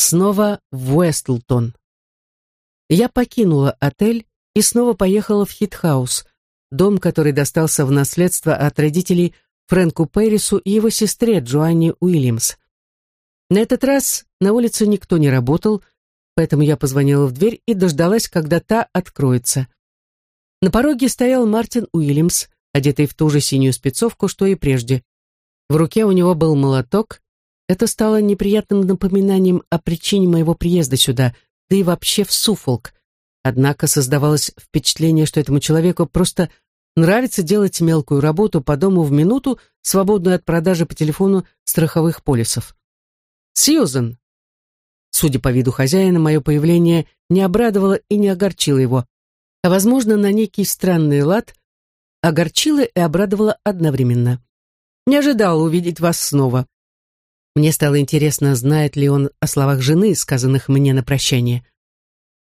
снова в Уэстлтон. Я покинула отель и снова поехала в Хитхаус, дом, который достался в наследство от родителей Фрэнку Пэрису и его сестре Джоанне Уильямс. На этот раз на улице никто не работал, поэтому я позвонила в дверь и дождалась, когда та откроется. На пороге стоял Мартин Уильямс, одетый в ту же синюю спецовку, что и прежде. В руке у него был молоток. Это стало неприятным напоминанием о причине моего приезда сюда, да и вообще в Суфолк. Однако создавалось впечатление, что этому человеку просто нравится делать мелкую работу по дому в минуту, свободную от продажи по телефону страховых полисов. «Сьюзен!» Судя по виду хозяина, мое появление не обрадовало и не огорчило его, а, возможно, на некий странный лад огорчило и обрадовало одновременно. Не ожидал увидеть вас снова. Мне стало интересно, знает ли он о словах жены, сказанных мне на прощание.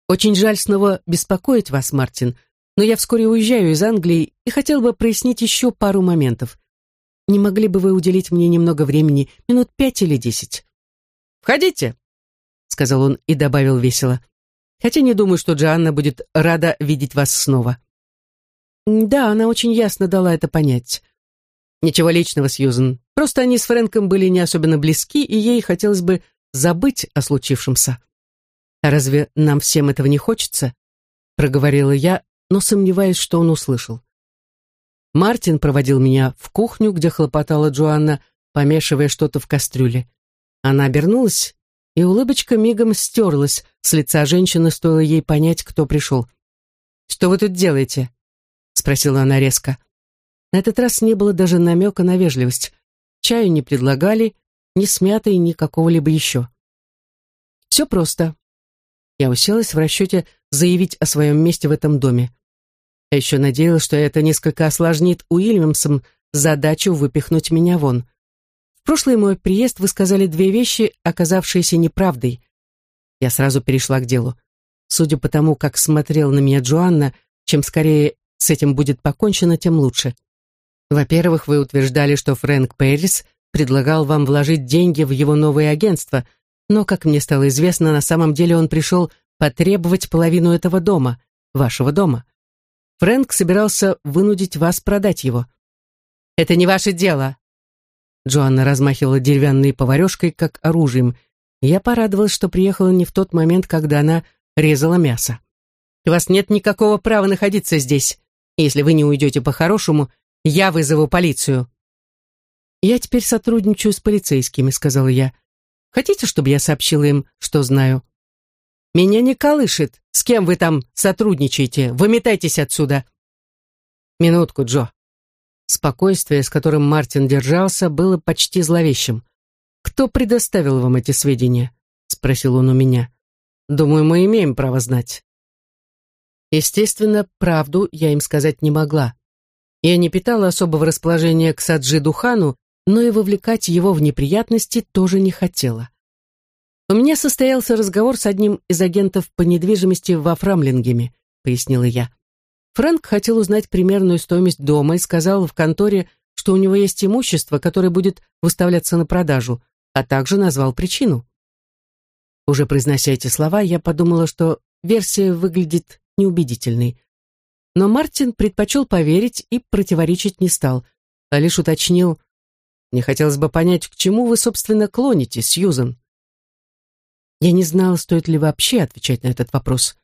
Очень жаль снова беспокоить вас, Мартин, но я вскоре уезжаю из Англии и хотел бы прояснить еще пару моментов. Не могли бы вы уделить мне немного времени, минут пять или десять? «Входите», — сказал он и добавил весело. «Хотя не думаю, что Джоанна будет рада видеть вас снова». «Да, она очень ясно дала это понять». «Ничего личного, Сьюзен. Просто они с Фрэнком были не особенно близки, и ей хотелось бы забыть о случившемся». «А разве нам всем этого не хочется?» — проговорила я, но сомневаюсь, что он услышал. Мартин проводил меня в кухню, где хлопотала Джоанна, помешивая что-то в кастрюле. Она обернулась, и улыбочка мигом стерлась с лица женщины, стоило ей понять, кто пришел. «Что вы тут делаете?» — спросила она резко. На этот раз не было даже намека на вежливость. Чаю не предлагали, ни смятой, ни какого-либо еще. Все просто. Я уселась в расчете заявить о своем месте в этом доме. Я еще надеялась, что это несколько осложнит Уильямсом задачу выпихнуть меня вон. В прошлый мой приезд вы сказали две вещи, оказавшиеся неправдой. Я сразу перешла к делу. Судя по тому, как смотрел на меня Джоанна, чем скорее с этим будет покончено, тем лучше. Во-первых, вы утверждали, что Фрэнк Пэрис предлагал вам вложить деньги в его новое агентство, но, как мне стало известно, на самом деле он пришел потребовать половину этого дома, вашего дома. Фрэнк собирался вынудить вас продать его. «Это не ваше дело», Джоанна размахивала деревянной поварешкой, как оружием. я порадовалась, что приехала не в тот момент, когда она резала мясо. «У вас нет никакого права находиться здесь. Если вы не уйдете по-хорошему, я вызову полицию». «Я теперь сотрудничаю с полицейскими», — сказала я. «Хотите, чтобы я сообщила им, что знаю?» «Меня не колышет. С кем вы там сотрудничаете? Выметайтесь отсюда!» «Минутку, Джо. Спокойствие, с которым Мартин держался, было почти зловещим. «Кто предоставил вам эти сведения?» — спросил он у меня. «Думаю, мы имеем право знать». Естественно, правду я им сказать не могла. Я не питала особого расположения к Саджи Духану, но и вовлекать его в неприятности тоже не хотела. У меня состоялся разговор с одним из агентов по недвижимости во Фрамлингеме, пояснила я. Фрэнк хотел узнать примерную стоимость дома и сказал в конторе, что у него есть имущество, которое будет выставляться на продажу, а также назвал причину. Уже произнося эти слова, я подумала, что версия выглядит неубедительной. Но Мартин предпочел поверить и противоречить не стал, а лишь уточнил, «Мне хотелось бы понять, к чему вы, собственно, клоните, Сьюзен?» Я не знала, стоит ли вообще отвечать на этот вопрос.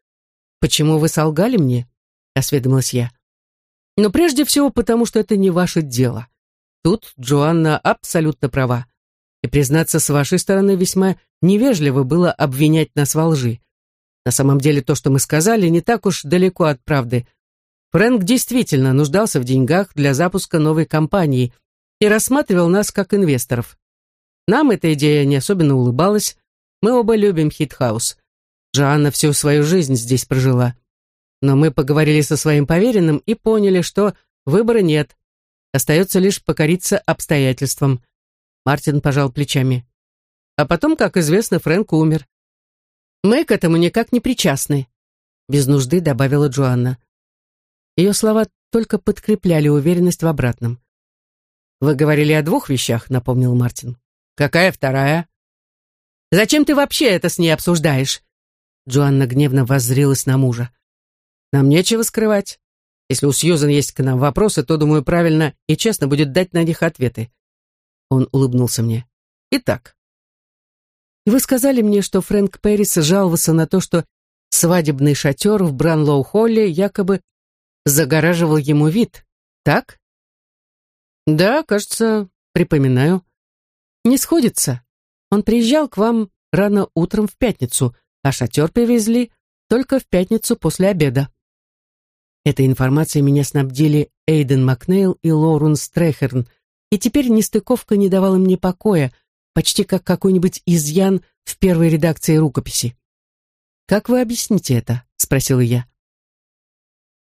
«Почему вы солгали мне?» осведомилась я. Но прежде всего потому, что это не ваше дело. Тут Джоанна абсолютно права. И, признаться, с вашей стороны весьма невежливо было обвинять нас во лжи. На самом деле то, что мы сказали, не так уж далеко от правды. Фрэнк действительно нуждался в деньгах для запуска новой компании и рассматривал нас как инвесторов. Нам эта идея не особенно улыбалась. Мы оба любим Хитхаус. Джоанна всю свою жизнь здесь прожила. Но мы поговорили со своим поверенным и поняли, что выбора нет. Остается лишь покориться обстоятельствам. Мартин пожал плечами. А потом, как известно, Фрэнк умер. Мы к этому никак не причастны, без нужды добавила Джоанна. Ее слова только подкрепляли уверенность в обратном. «Вы говорили о двух вещах», — напомнил Мартин. «Какая вторая?» Зачем ты вообще это с ней обсуждаешь?» Джоанна гневно воззрилась на мужа. «Нам нечего скрывать. Если у Сьюзан есть к нам вопросы, то, думаю, правильно и честно будет дать на них ответы». Он улыбнулся мне. «Итак, вы сказали мне, что Фрэнк Перрис жаловался на то, что свадебный шатер в Бранлоу-Холле якобы загораживал ему вид, так? Да, кажется, припоминаю. Не сходится. Он приезжал к вам рано утром в пятницу, а шатер привезли только в пятницу после обеда. Этой информацией меня снабдили Эйден Макнейл и Лорен Стрехерн, и теперь нестыковка не давала мне покоя, почти как какой-нибудь изъян в первой редакции рукописи. «Как вы объясните это?» — спросила я.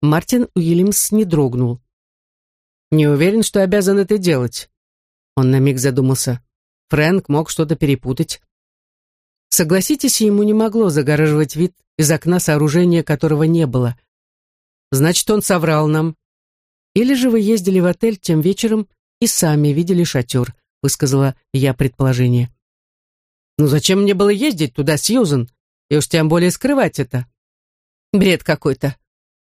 Мартин Уильямс не дрогнул. «Не уверен, что обязан это делать». Он на миг задумался. Фрэнк мог что-то перепутать. Согласитесь, ему не могло загораживать вид из окна сооружения, которого не было. Значит, он соврал нам. Или же вы ездили в отель тем вечером и сами видели шатер, высказала я предположение. Ну зачем мне было ездить туда, Сьюзен? И уж тем более скрывать это. Бред какой-то,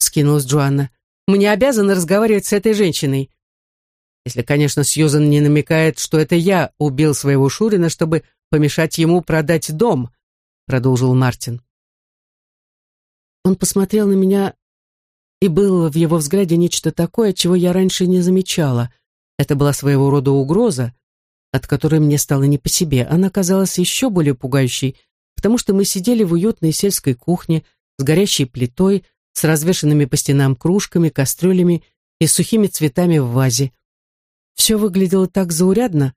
скинулась Джоанна. Мы не обязаны разговаривать с этой женщиной. Если, конечно, Сьюзен не намекает, что это я убил своего Шурина, чтобы помешать ему продать дом, продолжил Мартин. Он посмотрел на меня, и было в его взгляде нечто такое, чего я раньше не замечала. Это была своего рода угроза, от которой мне стало не по себе. Она казалась еще более пугающей, потому что мы сидели в уютной сельской кухне с горящей плитой, с развешанными по стенам кружками, кастрюлями и сухими цветами в вазе. Все выглядело так заурядно,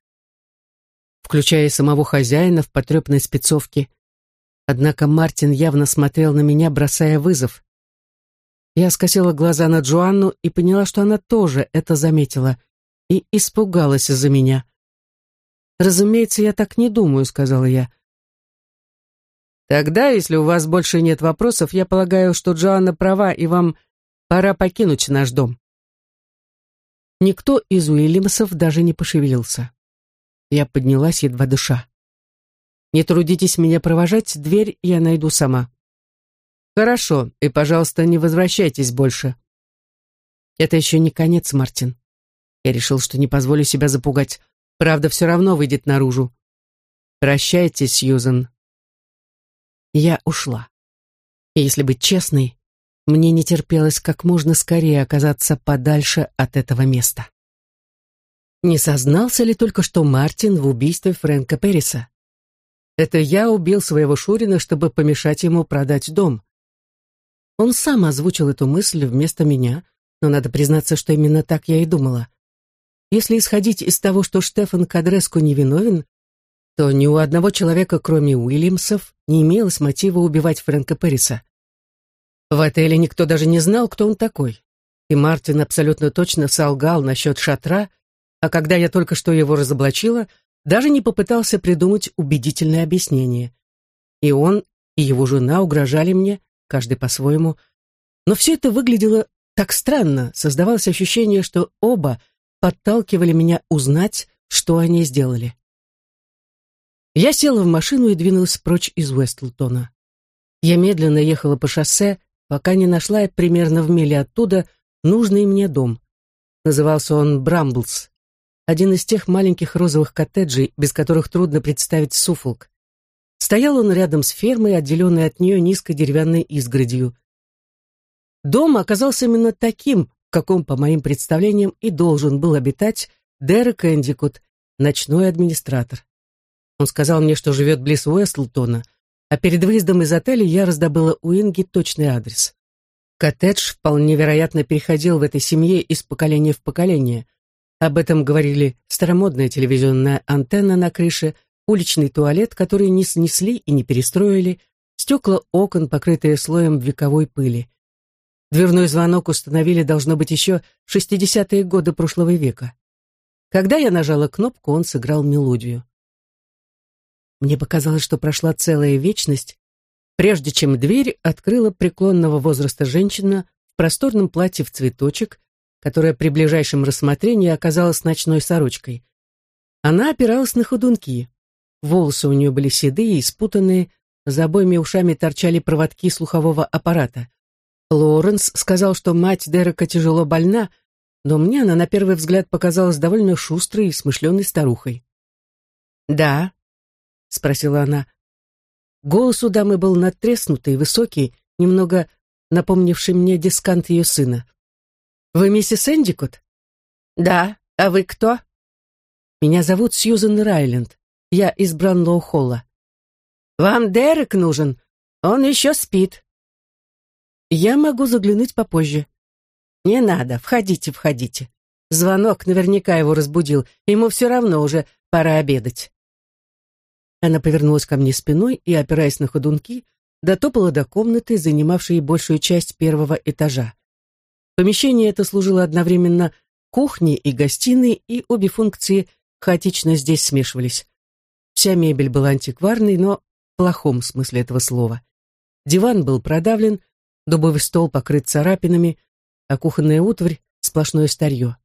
включая самого хозяина в потрепной спецовке. Однако Мартин явно смотрел на меня, бросая вызов. Я скосила глаза на Джоанну и поняла, что она тоже это заметила и испугалась за меня. «Разумеется, я так не думаю», — сказала я. «Тогда, если у вас больше нет вопросов, я полагаю, что Джоанна права, и вам пора покинуть наш дом». Никто из Уильямсов даже не пошевелился. Я поднялась, едва дыша. «Не трудитесь меня провожать, дверь я найду сама». «Хорошо, и, пожалуйста, не возвращайтесь больше». «Это еще не конец, Мартин». Я решил, что не позволю себя запугать. Правда все равно выйдет наружу. Прощайте, Сьюзен. Я ушла. И если быть честной, мне не терпелось как можно скорее оказаться подальше от этого места. Не сознался ли только что Мартин в убийстве Фрэнка Перриса? Это я убил своего Шурина, чтобы помешать ему продать дом. Он сам озвучил эту мысль вместо меня, но надо признаться, что именно так я и думала. Если исходить из того, что Штефан Кадреску невиновен, то ни у одного человека, кроме Уильямсов, не имелось мотива убивать Фрэнка Перриса. В отеле никто даже не знал, кто он такой. И Мартин абсолютно точно солгал насчет шатра, а когда я только что его разоблачила, даже не попытался придумать убедительное объяснение. И он, и его жена угрожали мне, каждый по-своему. Но все это выглядело так странно, создавалось ощущение, что оба — подталкивали меня узнать, что они сделали. Я села в машину и двинулась прочь из Уэстлтона. Я медленно ехала по шоссе, пока не нашла примерно в миле оттуда нужный мне дом. Назывался он Брамблс, один из тех маленьких розовых коттеджей, без которых трудно представить Суфолк. Стоял он рядом с фермой, отделенной от нее низкой деревянной изгородью. Дом оказался именно таким, каком, по моим представлениям, и должен был обитать Дерек Эндикут, ночной администратор. Он сказал мне, что живет близ Уэстлтона, а перед выездом из отеля я раздобыла у Инги точный адрес. Коттедж вполне вероятно переходил в этой семье из поколения в поколение. Об этом говорили старомодная телевизионная антенна на крыше, уличный туалет, который не снесли и не перестроили, стекла окон, покрытые слоем вековой пыли. Дверной звонок установили, должно быть, еще в 60-е годы прошлого века. Когда я нажала кнопку, он сыграл мелодию. Мне показалось, что прошла целая вечность, прежде чем дверь открыла преклонного возраста женщина в просторном платье в цветочек, которая при ближайшем рассмотрении оказалась ночной сорочкой. Она опиралась на ходунки. волосы у нее были седые и спутанные, за обоими ушами торчали проводки слухового аппарата. Лоуренс сказал, что мать Дерека тяжело больна, но мне она на первый взгляд показалась довольно шустрой и смышленой старухой. «Да?» — спросила она. Голос у дамы был надтреснутый, высокий, немного напомнивший мне дискант ее сына. «Вы миссис Эндикот?» «Да. А вы кто?» «Меня зовут Сьюзен Райленд. Я из Бранлоу-Холла». «Вам Дерек нужен? Он еще спит». «Я могу заглянуть попозже». «Не надо. Входите, входите. Звонок наверняка его разбудил. Ему все равно уже пора обедать». Она повернулась ко мне спиной и, опираясь на ходунки, дотопала до комнаты, занимавшей большую часть первого этажа. Помещение это служило одновременно кухней и гостиной, и обе функции хаотично здесь смешивались. Вся мебель была антикварной, но в плохом смысле этого слова. Диван был продавлен, дубовый стол покрыт царапинами, а кухонная утварь — сплошное старье.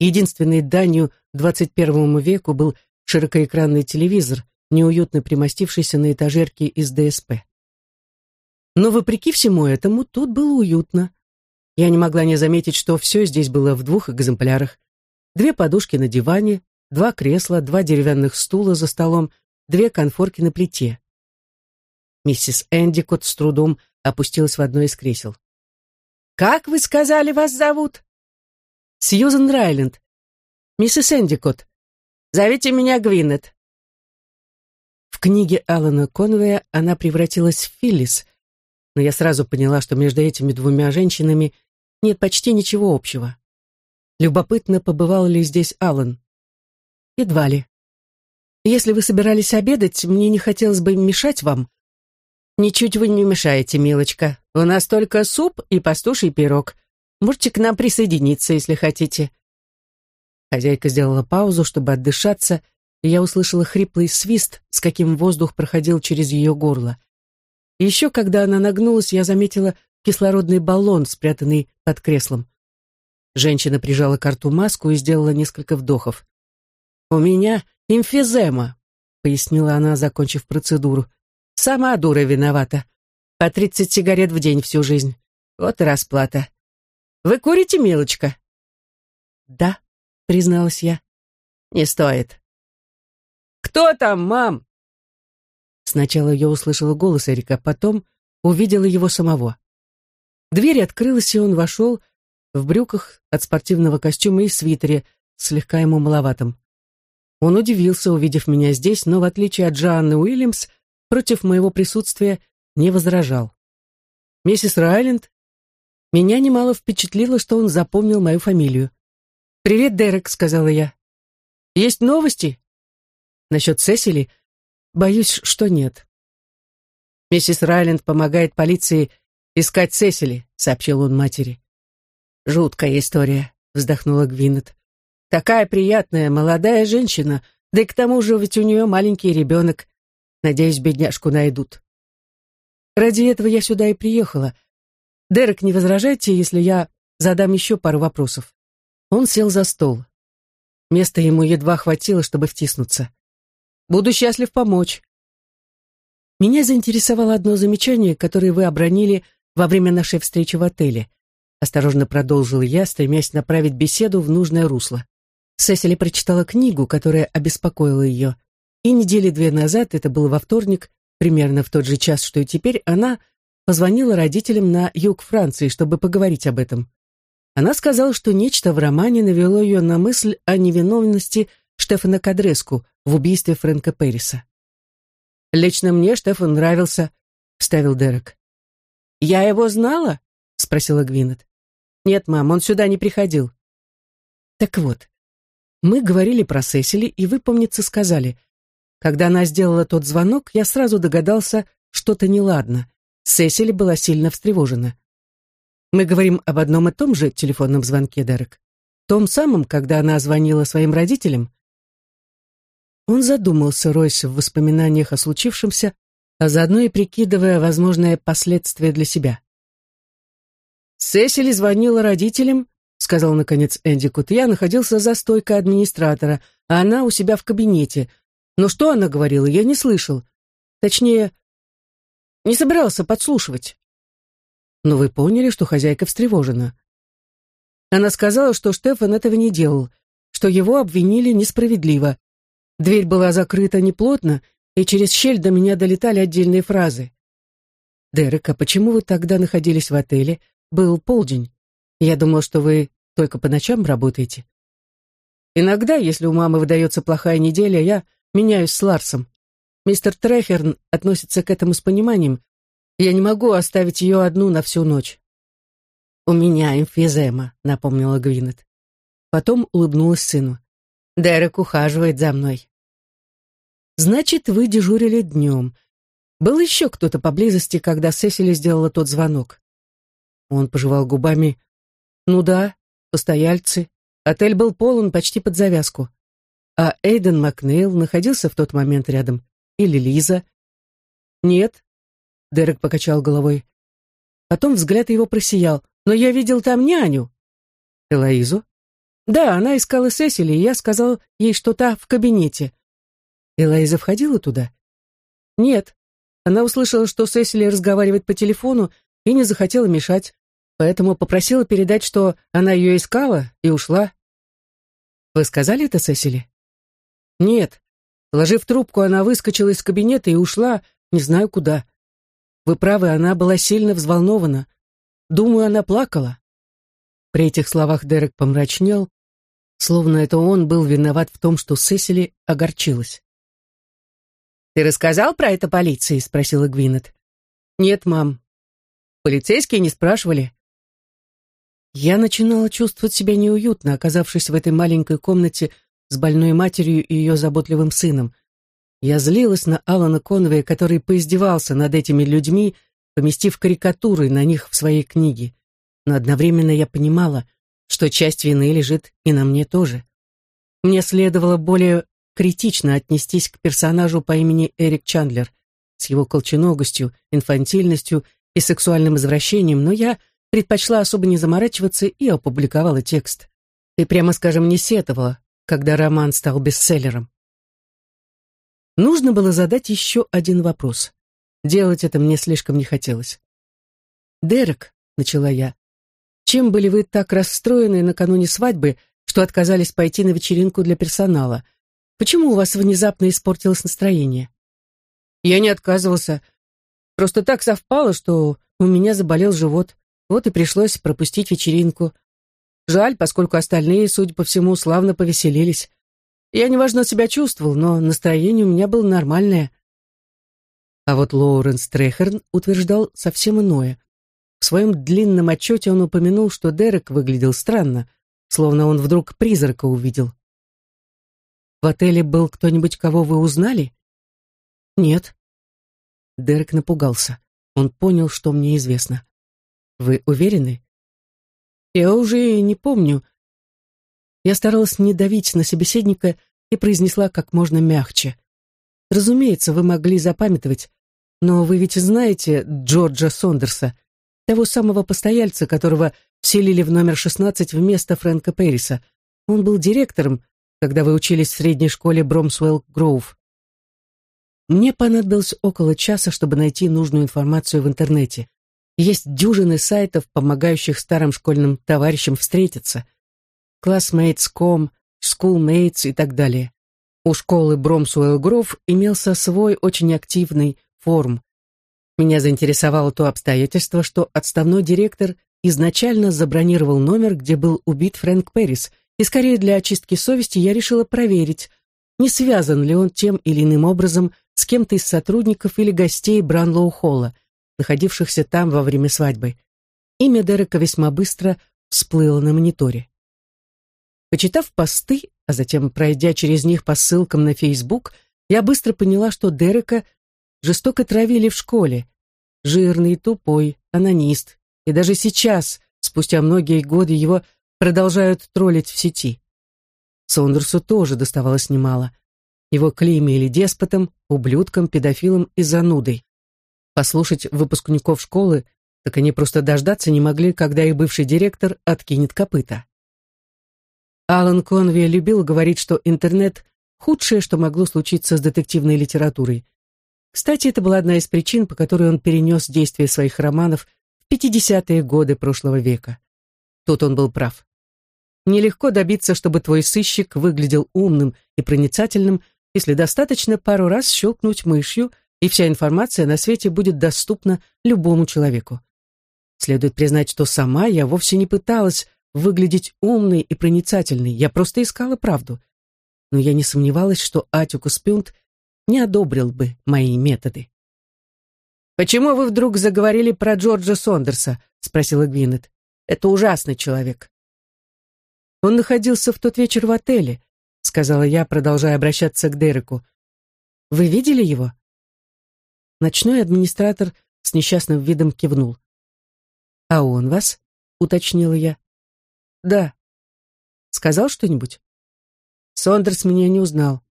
Единственной данью 21 веку был широкоэкранный телевизор, неуютно примостившийся на этажерке из ДСП. Но вопреки всему этому, тут было уютно. Я не могла не заметить, что все здесь было в двух экземплярах. Две подушки на диване, два кресла, два деревянных стула за столом, две конфорки на плите. Миссис Эндикот с трудом опустилась в одно из кресел. «Как вы сказали, вас зовут?» «Сьюзен Райленд. Миссис Эндикот. Зовите меня Гвинет». Книге Алана Конвея она превратилась в Филлис, но я сразу поняла, что между этими двумя женщинами нет почти ничего общего. Любопытно, побывал ли здесь Алан. Едва ли. Если вы собирались обедать, мне не хотелось бы мешать вам. Ничуть вы не мешаете, милочка. У нас только суп и пастуший пирог. Можете к нам присоединиться, если хотите. Хозяйка сделала паузу, чтобы отдышаться, и я услышала хриплый свист, с каким воздух проходил через ее горло. Еще когда она нагнулась, я заметила кислородный баллон, спрятанный под креслом. Женщина прижала к рту маску и сделала несколько вдохов. «У меня эмфизема», — пояснила она, закончив процедуру. «Сама дура виновата. По тридцать сигарет в день всю жизнь. Вот и расплата. Вы курите, милочка?» «Да», — призналась я. «Не стоит». «Кто там, мам?» Сначала я услышала голос Эрика, потом увидела его самого. Дверь открылась, и он вошел в брюках от спортивного костюма и свитере, слегка ему маловатым. Он удивился, увидев меня здесь, но, в отличие от Джоанны Уильямс, против моего присутствия не возражал. «Миссис Райленд?» Меня немало впечатлило, что он запомнил мою фамилию. «Привет, Дерек», — сказала я. «Есть новости?» «Насчет Сесили?» Боюсь, что нет. Миссис Райленд помогает полиции искать Сесили, сообщил он матери. Жуткая история, вздохнула Гвинет. Такая приятная молодая женщина, да и к тому же ведь у нее маленький ребенок. Надеюсь, бедняжку найдут. Ради этого я сюда и приехала. Дерек, не возражайте, если я задам еще пару вопросов. Он сел за стол. Места ему едва хватило, чтобы втиснуться. Буду счастлив помочь. Меня заинтересовало одно замечание, которое вы обронили во время нашей встречи в отеле. Осторожно продолжил я, стремясь направить беседу в нужное русло. Сесили прочитала книгу, которая обеспокоила ее. И недели две назад, это было во вторник, примерно в тот же час, что и теперь, она позвонила родителям на юг Франции, чтобы поговорить об этом. Она сказала, что нечто в романе навело ее на мысль о невиновности Штефана Кадреску в убийстве Фрэнка Перриса. «Лично мне Штефан нравился», — вставил Дерек. «Я его знала?» — спросила Гвинет. «Нет, мам, он сюда не приходил». «Так вот, мы говорили про Сесили, и вы, помнится, сказали, когда она сделала тот звонок, я сразу догадался, что-то неладно. Сесили была сильно встревожена. Мы говорим об одном и том же телефонном звонке, Дерек. Том самом, когда она звонила своим родителям. Он задумался, ройся в воспоминаниях о случившемся, а заодно и прикидывая возможные последствия для себя. «Сесили звонила родителям», — сказал наконец Энди Кут. «Я находился за стойкой администратора, а она у себя в кабинете. Но что она говорила, я не слышал. Точнее, не собирался подслушивать. Но вы поняли, что хозяйка встревожена. Она сказала, что Штефан этого не делал, что его обвинили несправедливо. Дверь была закрыта неплотно, и через щель до меня долетали отдельные фразы. «Дерек, а почему вы тогда находились в отеле? Был полдень. Я думал, что вы только по ночам работаете». «Иногда, если у мамы выдается плохая неделя, я меняюсь с Ларсом. Мистер Трехерн относится к этому с пониманием. Я не могу оставить ее одну на всю ночь». «У меня эмфизема», — напомнила Гвинет. Потом улыбнулась сыну. «Дерек ухаживает за мной». «Значит, вы дежурили днем. Был еще кто-то поблизости, когда Сесили сделала тот звонок?» Он пожевал губами. «Ну да, постояльцы. Отель был полон почти под завязку. А Эйден Макнейл находился в тот момент рядом. Или Лиза?» «Нет», — Дерек покачал головой. Потом взгляд его просиял. «Но я видел там няню». «Элоизу?» «Да, она искала Сесили, и я сказал ей, что та в кабинете. Элайза входила туда? Нет. Она услышала, что Сесили разговаривает по телефону и не захотела мешать, поэтому попросила передать, что она ее искала и ушла. Вы сказали это Сесили? Нет. Положив трубку, она выскочила из кабинета и ушла, не знаю куда. Вы правы, она была сильно взволнована. Думаю, она плакала. При этих словах Дерек помрачнел, словно это он был виноват в том, что Сесили огорчилась. «Ты рассказал про это полиции?» — спросила Гвинет. «Нет, мам. Полицейские не спрашивали». Я начинала чувствовать себя неуютно, оказавшись в этой маленькой комнате с больной матерью и ее заботливым сыном. Я злилась на Алана Конвея, который поиздевался над этими людьми, поместив карикатуры на них в своей книге. Но одновременно я понимала, что часть вины лежит и на мне тоже. Мне следовало более критично отнестись к персонажу по имени Эрик Чандлер с его колченогостью, инфантильностью и сексуальным извращением, но я предпочла особо не заморачиваться и опубликовала текст. Ты, прямо скажем, не сетовала, когда роман стал бестселлером. Нужно было задать еще один вопрос. Делать это мне слишком не хотелось. «Дерек», — начала я, — «чем были вы так расстроены накануне свадьбы, что отказались пойти на вечеринку для персонала? Почему у вас внезапно испортилось настроение? Я не отказывался. Просто так совпало, что у меня заболел живот. Вот и пришлось пропустить вечеринку. Жаль, поскольку остальные, судя по всему, славно повеселились. Я неважно себя чувствовал, но настроение у меня было нормальное. А вот Лоуренс Трехерн утверждал совсем иное. В своем длинном отчете он упомянул, что Дерек выглядел странно, словно он вдруг призрака увидел. В отеле был кто-нибудь, кого вы узнали? Нет. Дерек напугался. Он понял, что мне известно. Вы уверены? Я уже не помню. Я старалась не давить на собеседника и произнесла как можно мягче. Разумеется, вы могли запамятовать, но вы ведь знаете Джорджа Сондерса, того самого постояльца, которого вселили в номер 16 вместо Фрэнка Перриса. Он был директором, когда вы учились в средней школе Бромсуэлл Гроув. Мне понадобилось около часа, чтобы найти нужную информацию в интернете. Есть дюжины сайтов, помогающих старым школьным товарищам встретиться. Classmates.com, Schoolmates и так далее. У школы Бромсуэлл Гроув имелся свой очень активный форум. Меня заинтересовало то обстоятельство, что отставной директор изначально забронировал номер, где был убит Фрэнк Перрис, и скорее для очистки совести я решила проверить, не связан ли он тем или иным образом с кем-то из сотрудников или гостей Бранлоу-Холла, находившихся там во время свадьбы. Имя Дерека весьма быстро всплыло на мониторе. Почитав посты, а затем пройдя через них по ссылкам на Фейсбук, я быстро поняла, что Дерека жестоко травили в школе. Жирный, тупой, анонист. И даже сейчас, спустя многие годы, его продолжают троллить в сети. Сондерсу тоже доставалось немало. Его клеймили деспотом, ублюдком, педофилом и занудой. Послушать выпускников школы, так они просто дождаться не могли, когда их бывший директор откинет копыта. Алан Конви любил говорить, что интернет худшее, что могло случиться с детективной литературой. Кстати, это была одна из причин, по которой он перенес действие своих романов в 50-е годы прошлого века. Тут он был прав. Нелегко добиться, чтобы твой сыщик выглядел умным и проницательным, если достаточно пару раз щелкнуть мышью, и вся информация на свете будет доступна любому человеку. Следует признать, что сама я вовсе не пыталась выглядеть умной и проницательной, я просто искала правду. Но я не сомневалась, что Атикус Пюнт не одобрил бы мои методы. «Почему вы вдруг заговорили про Джорджа Сондерса?» — спросила Гвинет. «Это ужасный человек». «Он находился в тот вечер в отеле», — сказала я, продолжая обращаться к Дереку. «Вы видели его?» Ночной администратор с несчастным видом кивнул. «А он вас?» — уточнила я. «Да». «Сказал что-нибудь?» «Сондерс меня не узнал».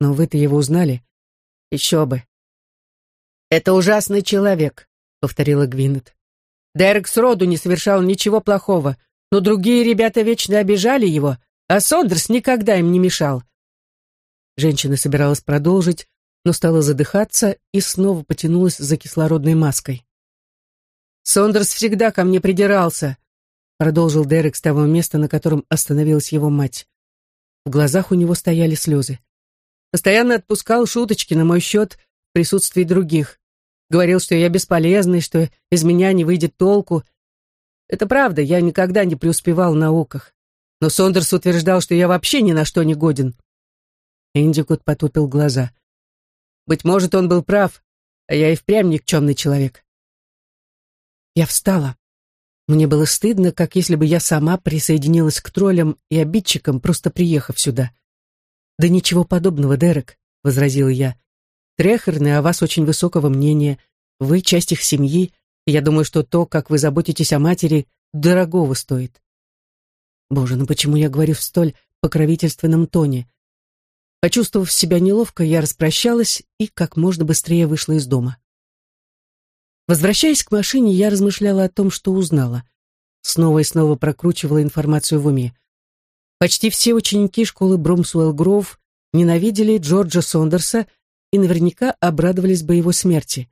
«Но вы-то его узнали?» «Еще бы». «Это ужасный человек», — повторила Гвинет. «Дерек сроду не совершал ничего плохого, но другие ребята вечно обижали его, а Сондерс никогда им не мешал». Женщина собиралась продолжить, но стала задыхаться и снова потянулась за кислородной маской. «Сондерс всегда ко мне придирался», продолжил Дерек с того места, на котором остановилась его мать. В глазах у него стояли слезы. Постоянно отпускал шуточки на мой счет в присутствии других. Говорил, что я бесполезный, что из меня не выйдет толку. Это правда, я никогда не преуспевал в науках. Но Сондерс утверждал, что я вообще ни на что не годен. Эндикут потупил глаза. Быть может, он был прав, а я и впрямь никчемный человек. Я встала. Мне было стыдно, как если бы я сама присоединилась к троллям и обидчикам, просто приехав сюда. «Да ничего подобного, Дерек», — возразила я. «Трехерны о вас очень высокого мнения. Вы часть их семьи, я думаю, что то, как вы заботитесь о матери, дорогого стоит». Боже, ну почему я говорю в столь покровительственном тоне? Почувствовав себя неловко, я распрощалась и как можно быстрее вышла из дома. Возвращаясь к машине, я размышляла о том, что узнала. Снова и снова прокручивала информацию в уме. Почти все ученики школы Бромсуэлл-Гроув ненавидели Джорджа Сондерса и наверняка обрадовались бы его смерти.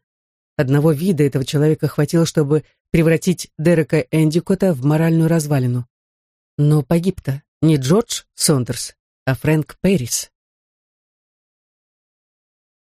Одного вида этого человека хватило, чтобы превратить Дерека Эндикота в моральную развалину. Но погиб-то не Джордж Сондерс, а Фрэнк Перрис.